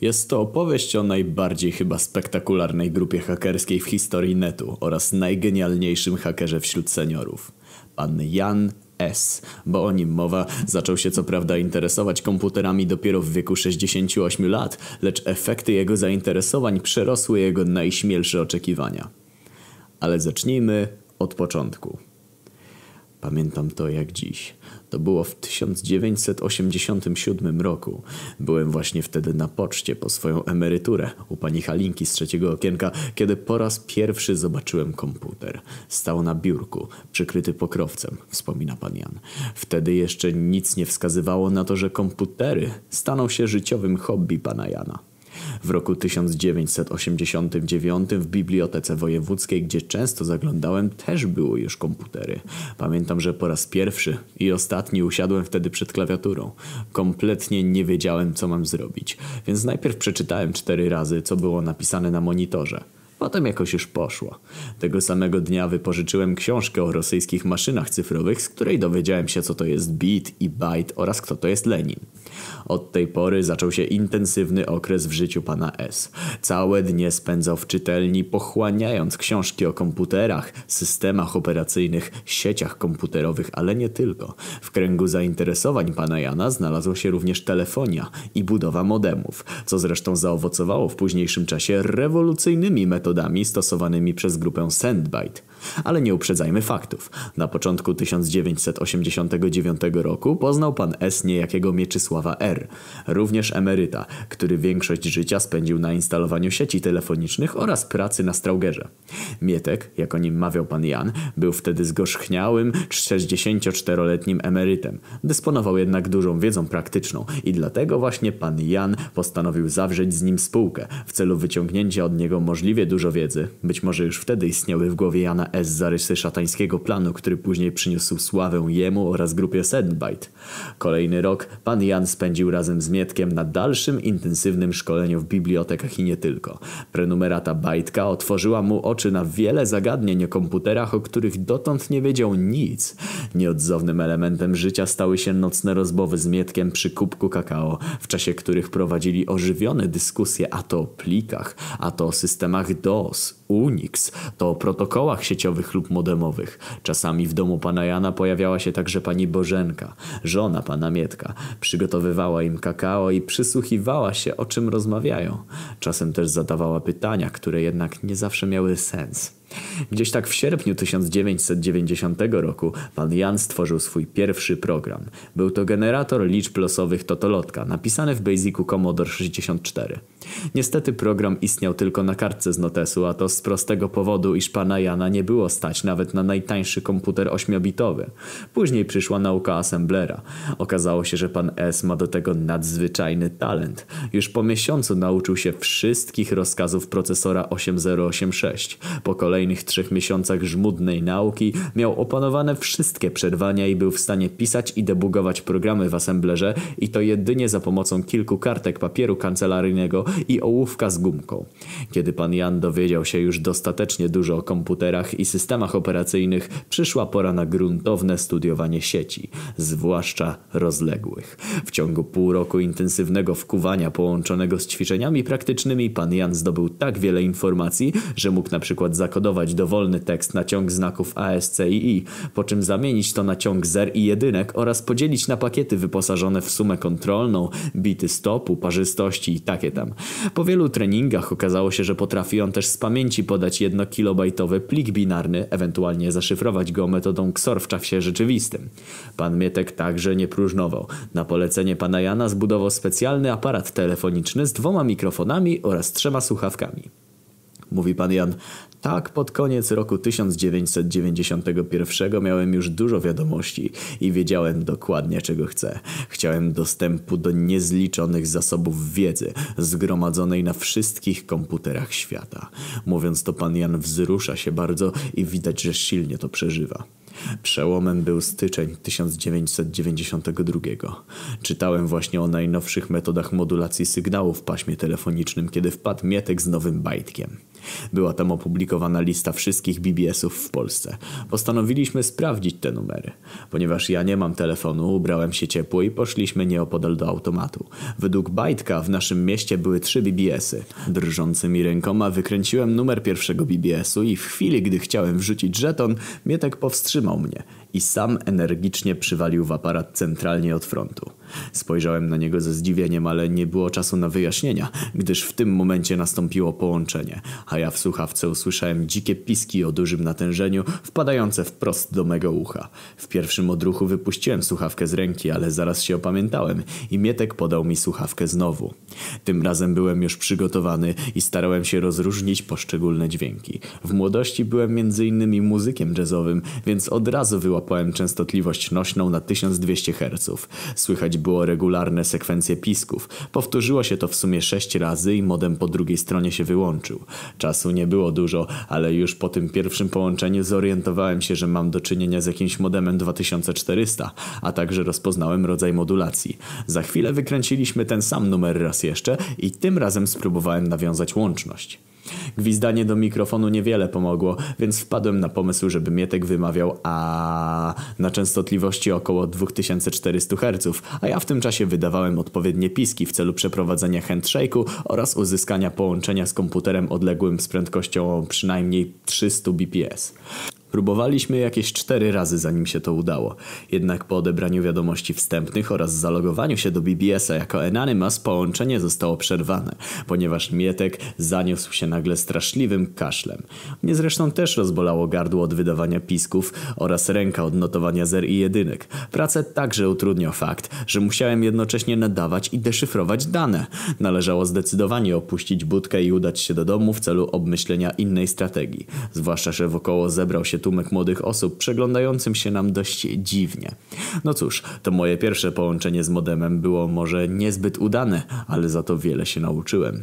Jest to opowieść o najbardziej chyba spektakularnej grupie hakerskiej w historii netu oraz najgenialniejszym hakerze wśród seniorów. Pan Jan S., bo o nim mowa, zaczął się co prawda interesować komputerami dopiero w wieku 68 lat, lecz efekty jego zainteresowań przerosły jego najśmielsze oczekiwania. Ale zacznijmy od początku. Pamiętam to jak dziś. To było w 1987 roku. Byłem właśnie wtedy na poczcie po swoją emeryturę u pani Halinki z trzeciego okienka, kiedy po raz pierwszy zobaczyłem komputer. Stał na biurku, przykryty pokrowcem, wspomina pan Jan. Wtedy jeszcze nic nie wskazywało na to, że komputery staną się życiowym hobby pana Jana. W roku 1989 w Bibliotece Wojewódzkiej, gdzie często zaglądałem, też były już komputery. Pamiętam, że po raz pierwszy i ostatni usiadłem wtedy przed klawiaturą. Kompletnie nie wiedziałem, co mam zrobić, więc najpierw przeczytałem cztery razy, co było napisane na monitorze. Potem jakoś już poszło. Tego samego dnia wypożyczyłem książkę o rosyjskich maszynach cyfrowych, z której dowiedziałem się co to jest bit i byte oraz kto to jest Lenin. Od tej pory zaczął się intensywny okres w życiu pana S. Całe dnie spędzał w czytelni, pochłaniając książki o komputerach, systemach operacyjnych, sieciach komputerowych, ale nie tylko. W kręgu zainteresowań pana Jana znalazła się również telefonia i budowa modemów, co zresztą zaowocowało w późniejszym czasie rewolucyjnymi metodami stosowanymi przez grupę Sandbyte. Ale nie uprzedzajmy faktów. Na początku 1989 roku poznał pan S. niejakiego Mieczysława R., również emeryta, który większość życia spędził na instalowaniu sieci telefonicznych oraz pracy na Straugerze. Mietek, jak o nim mawiał pan Jan, był wtedy zgorzchniałym 64-letnim emerytem. Dysponował jednak dużą wiedzą praktyczną i dlatego właśnie pan Jan postanowił zawrzeć z nim spółkę w celu wyciągnięcia od niego możliwie dużo wiedzy. Być może już wtedy istniały w głowie Jana S. zarysy szatańskiego planu, który później przyniósł sławę jemu oraz grupie Sandbite. Kolejny rok pan Jan spędził razem z Mietkiem na dalszym intensywnym szkoleniu w bibliotekach i nie tylko. Prenumerata Bajtka otworzyła mu oczy na wiele zagadnień o komputerach, o których dotąd nie wiedział nic. Nieodzownym elementem życia stały się nocne rozmowy z Mietkiem przy kubku kakao, w czasie których prowadzili ożywione dyskusje a to o plikach, a to o systemach DOS, Unix, to o protokołach sieciowych lub modemowych. Czasami w domu pana Jana pojawiała się także pani Bożenka, żona pana Mietka. Przygotowywała im kakao i przysłuchiwała się o czym rozmawiają. Czasem też zadawała pytania, które jednak nie zawsze miały sens. Gdzieś tak w sierpniu 1990 roku pan Jan stworzył swój pierwszy program. Był to generator liczb losowych Totolotka, napisany w Basicu Commodore 64. Niestety program istniał tylko na kartce z notesu, a to z prostego powodu, iż pana Jana nie było stać nawet na najtańszy komputer 8-bitowy. Później przyszła nauka assemblera. Okazało się, że pan S ma do tego nadzwyczajny talent. Już po miesiącu nauczył się wszystkich rozkazów procesora 8086. Po kolejnych trzech miesiącach żmudnej nauki miał opanowane wszystkie przerwania i był w stanie pisać i debugować programy w assemblerze i to jedynie za pomocą kilku kartek papieru kancelaryjnego i ołówka z gumką. Kiedy pan Jan dowiedział się już dostatecznie dużo o komputerach i systemach operacyjnych, przyszła pora na gruntowne studiowanie sieci, zwłaszcza rozległych. W ciągu pół roku intensywnego wkuwania połączonego z ćwiczeniami praktycznymi pan Jan zdobył tak wiele informacji, że mógł na przykład zakodować dowolny tekst na ciąg znaków ASC i I, po czym zamienić to na ciąg zer i jedynek oraz podzielić na pakiety wyposażone w sumę kontrolną, bity stopu, parzystości i takie tam. Po wielu treningach okazało się, że potrafi on też z pamięci podać jednokilobajtowy plik binarny, ewentualnie zaszyfrować go metodą XOR w czasie rzeczywistym. Pan Mietek także nie próżnował. Na polecenie pana Jana zbudował specjalny aparat telefoniczny z dwoma mikrofonami oraz trzema słuchawkami. Mówi pan Jan, tak pod koniec roku 1991 miałem już dużo wiadomości i wiedziałem dokładnie czego chcę. Chciałem dostępu do niezliczonych zasobów wiedzy zgromadzonej na wszystkich komputerach świata. Mówiąc to pan Jan wzrusza się bardzo i widać, że silnie to przeżywa. Przełomem był styczeń 1992. Czytałem właśnie o najnowszych metodach modulacji sygnału w paśmie telefonicznym, kiedy wpadł Mietek z nowym bajtkiem. Była tam opublikowana lista wszystkich BBS-ów w Polsce. Postanowiliśmy sprawdzić te numery. Ponieważ ja nie mam telefonu, ubrałem się ciepło i poszliśmy nieopodal do automatu. Według Bajtka w naszym mieście były trzy BBS-y. Drżącymi rękoma wykręciłem numer pierwszego BBS-u i w chwili, gdy chciałem wrzucić żeton, Mietek powstrzymał mnie i sam energicznie przywalił w aparat centralnie od frontu. Spojrzałem na niego ze zdziwieniem, ale nie było czasu na wyjaśnienia, gdyż w tym momencie nastąpiło połączenie, a ja w słuchawce usłyszałem dzikie piski o dużym natężeniu wpadające wprost do mego ucha. W pierwszym odruchu wypuściłem słuchawkę z ręki, ale zaraz się opamiętałem i Mietek podał mi słuchawkę znowu. Tym razem byłem już przygotowany i starałem się rozróżnić poszczególne dźwięki. W młodości byłem między innymi muzykiem jazzowym, więc od razu wyłapałem częstotliwość nośną na 1200 Hz. Słychać było regularne sekwencje pisków. Powtórzyło się to w sumie sześć razy i modem po drugiej stronie się wyłączył. Czasu nie było dużo, ale już po tym pierwszym połączeniu zorientowałem się, że mam do czynienia z jakimś modemem 2400, a także rozpoznałem rodzaj modulacji. Za chwilę wykręciliśmy ten sam numer raz jeszcze i tym razem spróbowałem nawiązać łączność. Gwizdanie do mikrofonu niewiele pomogło, więc wpadłem na pomysł, żeby Mietek wymawiał a na częstotliwości około 2400 Hz, a ja w tym czasie wydawałem odpowiednie piski w celu przeprowadzenia handshake'u oraz uzyskania połączenia z komputerem odległym z prędkością przynajmniej 300 bps. Próbowaliśmy jakieś cztery razy zanim się to udało. Jednak po odebraniu wiadomości wstępnych oraz zalogowaniu się do BBS-a jako Anonymous połączenie zostało przerwane, ponieważ Mietek zaniósł się nagle straszliwym kaszlem. Mnie zresztą też rozbolało gardło od wydawania pisków oraz ręka od notowania zer i jedynek. Pracę także utrudniał fakt, że musiałem jednocześnie nadawać i deszyfrować dane. Należało zdecydowanie opuścić budkę i udać się do domu w celu obmyślenia innej strategii. Zwłaszcza, że wokoło zebrał się tłumek młodych osób przeglądającym się nam dość dziwnie. No cóż, to moje pierwsze połączenie z modemem było może niezbyt udane, ale za to wiele się nauczyłem.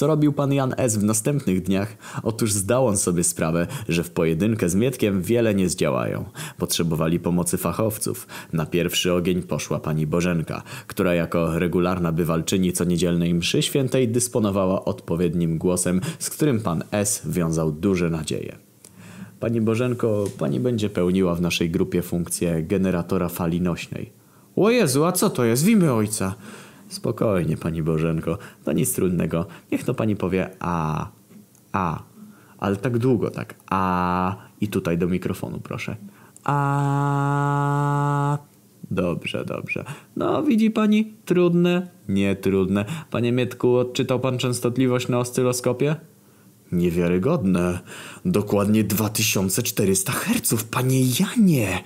Co robił pan Jan S. w następnych dniach? Otóż zdał on sobie sprawę, że w pojedynkę z Mietkiem wiele nie zdziałają. Potrzebowali pomocy fachowców. Na pierwszy ogień poszła pani Bożenka, która jako regularna bywalczyni co niedzielnej mszy świętej dysponowała odpowiednim głosem, z którym pan S. wiązał duże nadzieje. Pani Bożenko, pani będzie pełniła w naszej grupie funkcję generatora fali nośnej. O Jezu, a co to jest? W imię ojca. Spokojnie, pani Bożenko, to nic trudnego. Niech to pani powie a, a. Ale tak długo, tak a i tutaj do mikrofonu, proszę. A. Dobrze, dobrze. No, widzi pani, trudne, nie trudne. Panie Mietku, odczytał pan częstotliwość na oscyloskopie? Niewiarygodne. Dokładnie 2400 Hz, panie Janie.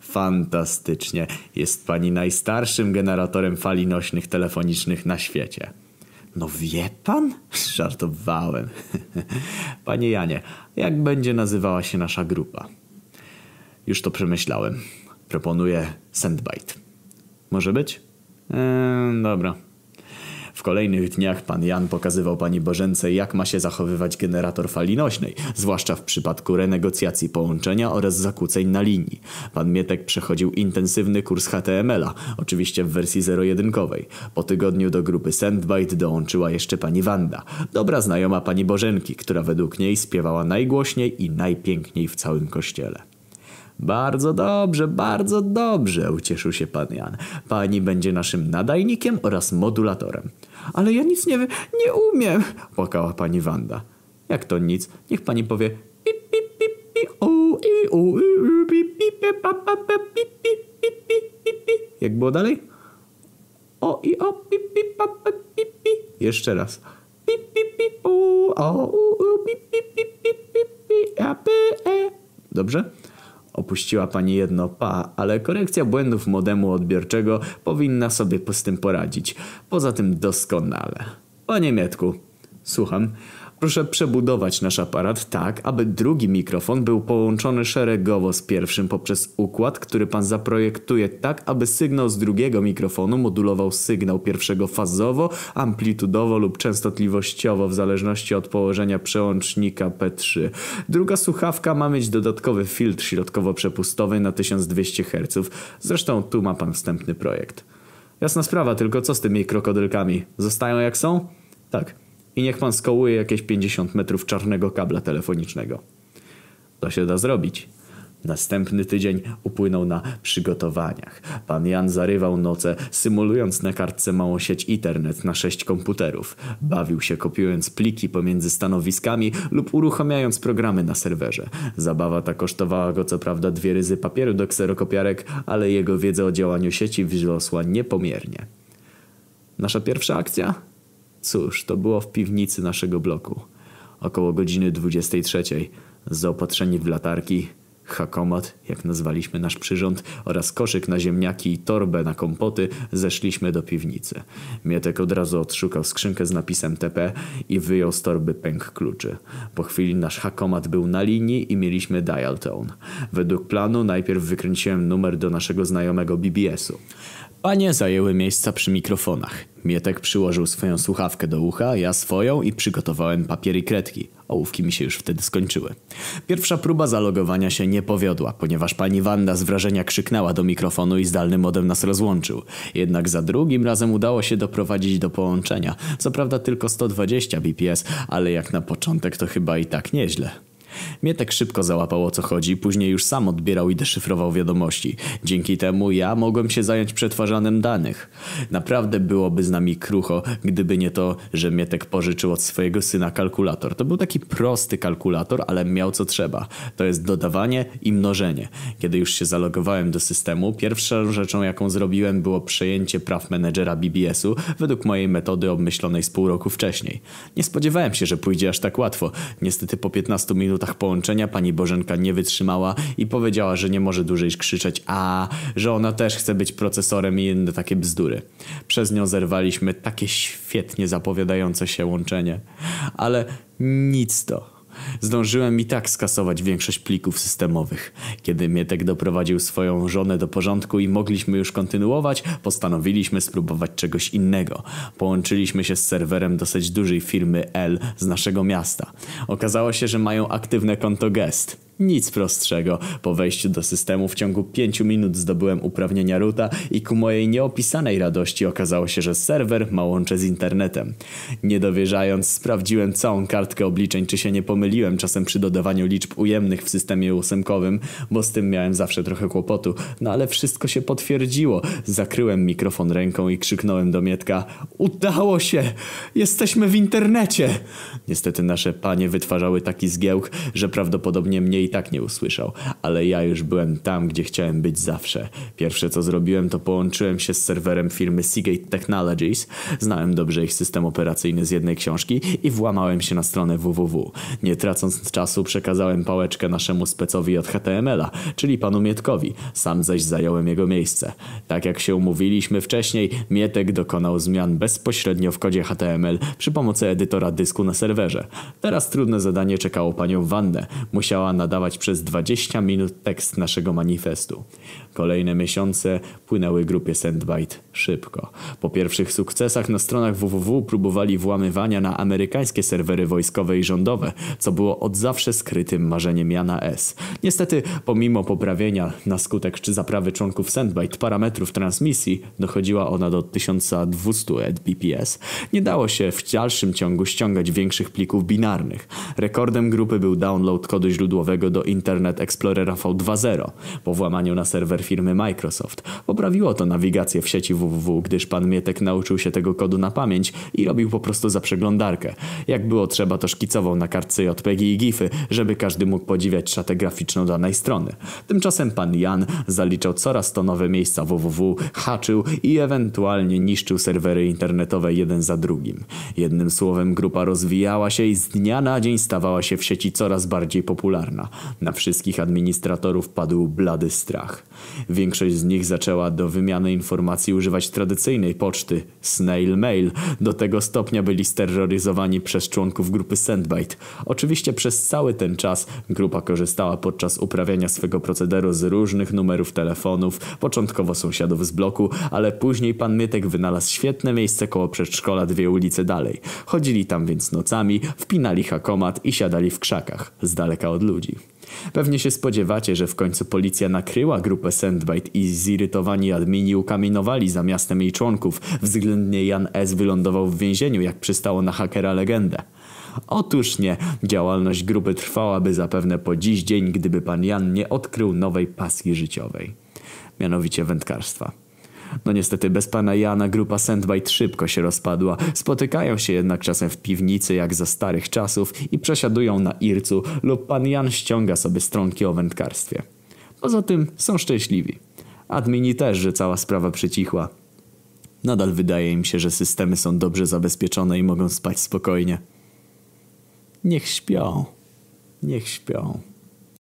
Fantastycznie. Jest pani najstarszym generatorem fali nośnych telefonicznych na świecie. No wie pan? Żartowałem. Panie Janie, jak będzie nazywała się nasza grupa? Już to przemyślałem. Proponuję Sandbite. Może być? Eee, dobra. Kolejnych dniach pan Jan pokazywał pani Bożence, jak ma się zachowywać generator fali nośnej, zwłaszcza w przypadku renegocjacji połączenia oraz zakłóceń na linii. Pan Mietek przechodził intensywny kurs HTML-a, oczywiście w wersji zero-jedynkowej. Po tygodniu do grupy Sandbite dołączyła jeszcze pani Wanda, dobra znajoma pani Bożenki, która według niej śpiewała najgłośniej i najpiękniej w całym kościele. Bardzo dobrze, bardzo dobrze, ucieszył się pan Jan. Pani będzie naszym nadajnikiem oraz modulatorem. Ale ja nic nie, nie umiem, płakała pani Wanda. Jak to nic? Niech pani powie pip, pip, pip, pip, i, pip, pip, pip, pip, pip, pip, pip. Jak było dalej? O, i, o, pip, pip, pa, pa, pip, pip. Jeszcze raz. Pip, pip, pip, u, o, u, u, pip, pip, pip, pip, pip, pip, a, p, e. Dobrze? Opuściła pani jedno pa, ale korekcja błędów modemu odbiorczego powinna sobie z tym poradzić. Poza tym doskonale. Panie Mietku, słucham. Proszę przebudować nasz aparat tak, aby drugi mikrofon był połączony szeregowo z pierwszym poprzez układ, który pan zaprojektuje tak, aby sygnał z drugiego mikrofonu modulował sygnał pierwszego fazowo, amplitudowo lub częstotliwościowo w zależności od położenia przełącznika P3. Druga słuchawka ma mieć dodatkowy filtr środkowo-przepustowy na 1200 Hz. Zresztą tu ma pan wstępny projekt. Jasna sprawa, tylko co z tymi krokodylkami? Zostają jak są? Tak. I niech pan skołuje jakieś 50 metrów czarnego kabla telefonicznego. To się da zrobić. Następny tydzień upłynął na przygotowaniach. Pan Jan zarywał noce, symulując na kartce małą sieć internet na sześć komputerów. Bawił się kopiując pliki pomiędzy stanowiskami lub uruchamiając programy na serwerze. Zabawa ta kosztowała go co prawda dwie ryzy papieru do kserokopiarek, ale jego wiedza o działaniu sieci wzrosła niepomiernie. Nasza pierwsza akcja? Cóż, to było w piwnicy naszego bloku. Około godziny 23. Zaopatrzeni w latarki, hakomat, jak nazwaliśmy nasz przyrząd, oraz koszyk na ziemniaki i torbę na kompoty, zeszliśmy do piwnicy. Mietek od razu odszukał skrzynkę z napisem TP i wyjął z torby pęk kluczy. Po chwili nasz hakomat był na linii i mieliśmy dial tone. Według planu najpierw wykręciłem numer do naszego znajomego BBS-u. Panie zajęły miejsca przy mikrofonach. Mietek przyłożył swoją słuchawkę do ucha, ja swoją i przygotowałem papier i kredki. Ołówki mi się już wtedy skończyły. Pierwsza próba zalogowania się nie powiodła, ponieważ pani Wanda z wrażenia krzyknęła do mikrofonu i zdalny modem nas rozłączył. Jednak za drugim razem udało się doprowadzić do połączenia. Co prawda tylko 120 bps, ale jak na początek to chyba i tak nieźle. Mietek szybko załapał o co chodzi, później już sam odbierał i deszyfrował wiadomości. Dzięki temu ja mogłem się zająć przetwarzaniem danych. Naprawdę byłoby z nami krucho, gdyby nie to, że Mietek pożyczył od swojego syna kalkulator. To był taki prosty kalkulator, ale miał co trzeba. To jest dodawanie i mnożenie. Kiedy już się zalogowałem do systemu, pierwszą rzeczą jaką zrobiłem było przejęcie praw menedżera BBS-u według mojej metody obmyślonej z pół roku wcześniej. Nie spodziewałem się, że pójdzie aż tak łatwo. Niestety po 15 minutach połączenia pani Bożenka nie wytrzymała i powiedziała, że nie może dłużej krzyczeć a, że ona też chce być procesorem i inne takie bzdury. Przez nią zerwaliśmy takie świetnie zapowiadające się łączenie. Ale nic to. Zdążyłem i tak skasować większość plików systemowych. Kiedy Mietek doprowadził swoją żonę do porządku i mogliśmy już kontynuować, postanowiliśmy spróbować czegoś innego. Połączyliśmy się z serwerem dosyć dużej firmy L z naszego miasta. Okazało się, że mają aktywne konto guest. Nic prostszego. Po wejściu do systemu w ciągu 5 minut zdobyłem uprawnienia roota i ku mojej nieopisanej radości okazało się, że serwer ma łącze z internetem. Nie dowierzając, sprawdziłem całą kartkę obliczeń, czy się nie pomyliłem czasem przy dodawaniu liczb ujemnych w systemie ósemkowym, bo z tym miałem zawsze trochę kłopotu. No ale wszystko się potwierdziło. Zakryłem mikrofon ręką i krzyknąłem do Mietka Udało się! Jesteśmy w internecie! Niestety nasze panie wytwarzały taki zgiełk, że prawdopodobnie mniej i tak nie usłyszał, ale ja już byłem tam, gdzie chciałem być zawsze. Pierwsze co zrobiłem to połączyłem się z serwerem firmy Seagate Technologies, znałem dobrze ich system operacyjny z jednej książki i włamałem się na stronę www. Nie tracąc czasu przekazałem pałeczkę naszemu specowi od HTML-a, czyli panu Mietkowi, sam zaś zająłem jego miejsce. Tak jak się umówiliśmy wcześniej, Mietek dokonał zmian bezpośrednio w kodzie HTML przy pomocy edytora dysku na serwerze. Teraz trudne zadanie czekało panią Wandę. Musiała nadać przez 20 minut tekst naszego manifestu. Kolejne miesiące płynęły grupie Sandbite szybko. Po pierwszych sukcesach na stronach www próbowali włamywania na amerykańskie serwery wojskowe i rządowe, co było od zawsze skrytym marzeniem Jana S. Niestety, pomimo poprawienia na skutek czy zaprawy członków Sandbite parametrów transmisji, dochodziła ona do 1200 Mbps, nie dało się w dalszym ciągu ściągać większych plików binarnych. Rekordem grupy był download kodu źródłowego do Internet Explorera V2.0 po włamaniu na serwer firmy Microsoft. Poprawiło to nawigację w sieci www, gdyż pan Mietek nauczył się tego kodu na pamięć i robił po prostu za przeglądarkę. Jak było trzeba, to szkicował na kartce JPG i GIFy, żeby każdy mógł podziwiać szatę graficzną danej strony. Tymczasem pan Jan zaliczał coraz to nowe miejsca www, haczył i ewentualnie niszczył serwery internetowe jeden za drugim. Jednym słowem grupa rozwijała się i z dnia na dzień stawała się w sieci coraz bardziej popularna. Na wszystkich administratorów padł blady strach. Większość z nich zaczęła do wymiany informacji używać tradycyjnej poczty, snail mail. Do tego stopnia byli steroryzowani przez członków grupy Sandbite. Oczywiście przez cały ten czas grupa korzystała podczas uprawiania swego procederu z różnych numerów telefonów, początkowo sąsiadów z bloku, ale później pan Mietek wynalazł świetne miejsce koło przedszkola dwie ulice dalej. Chodzili tam więc nocami, wpinali hakomat i siadali w krzakach, z daleka od ludzi. Pewnie się spodziewacie, że w końcu policja nakryła grupę Sandbite i zirytowani admini ukamienowali za miastem jej członków. Względnie Jan S. wylądował w więzieniu, jak przystało na hakera legendę. Otóż nie, działalność grupy trwałaby zapewne po dziś dzień, gdyby pan Jan nie odkrył nowej pasji życiowej. Mianowicie wędkarstwa. No niestety bez pana Jana grupa Sandbite szybko się rozpadła. Spotykają się jednak czasem w piwnicy jak za starych czasów i przesiadują na Ircu lub pan Jan ściąga sobie stronki o wędkarstwie. Poza tym są szczęśliwi. Admini też, że cała sprawa przycichła. Nadal wydaje im się, że systemy są dobrze zabezpieczone i mogą spać spokojnie. Niech śpią. Niech śpią.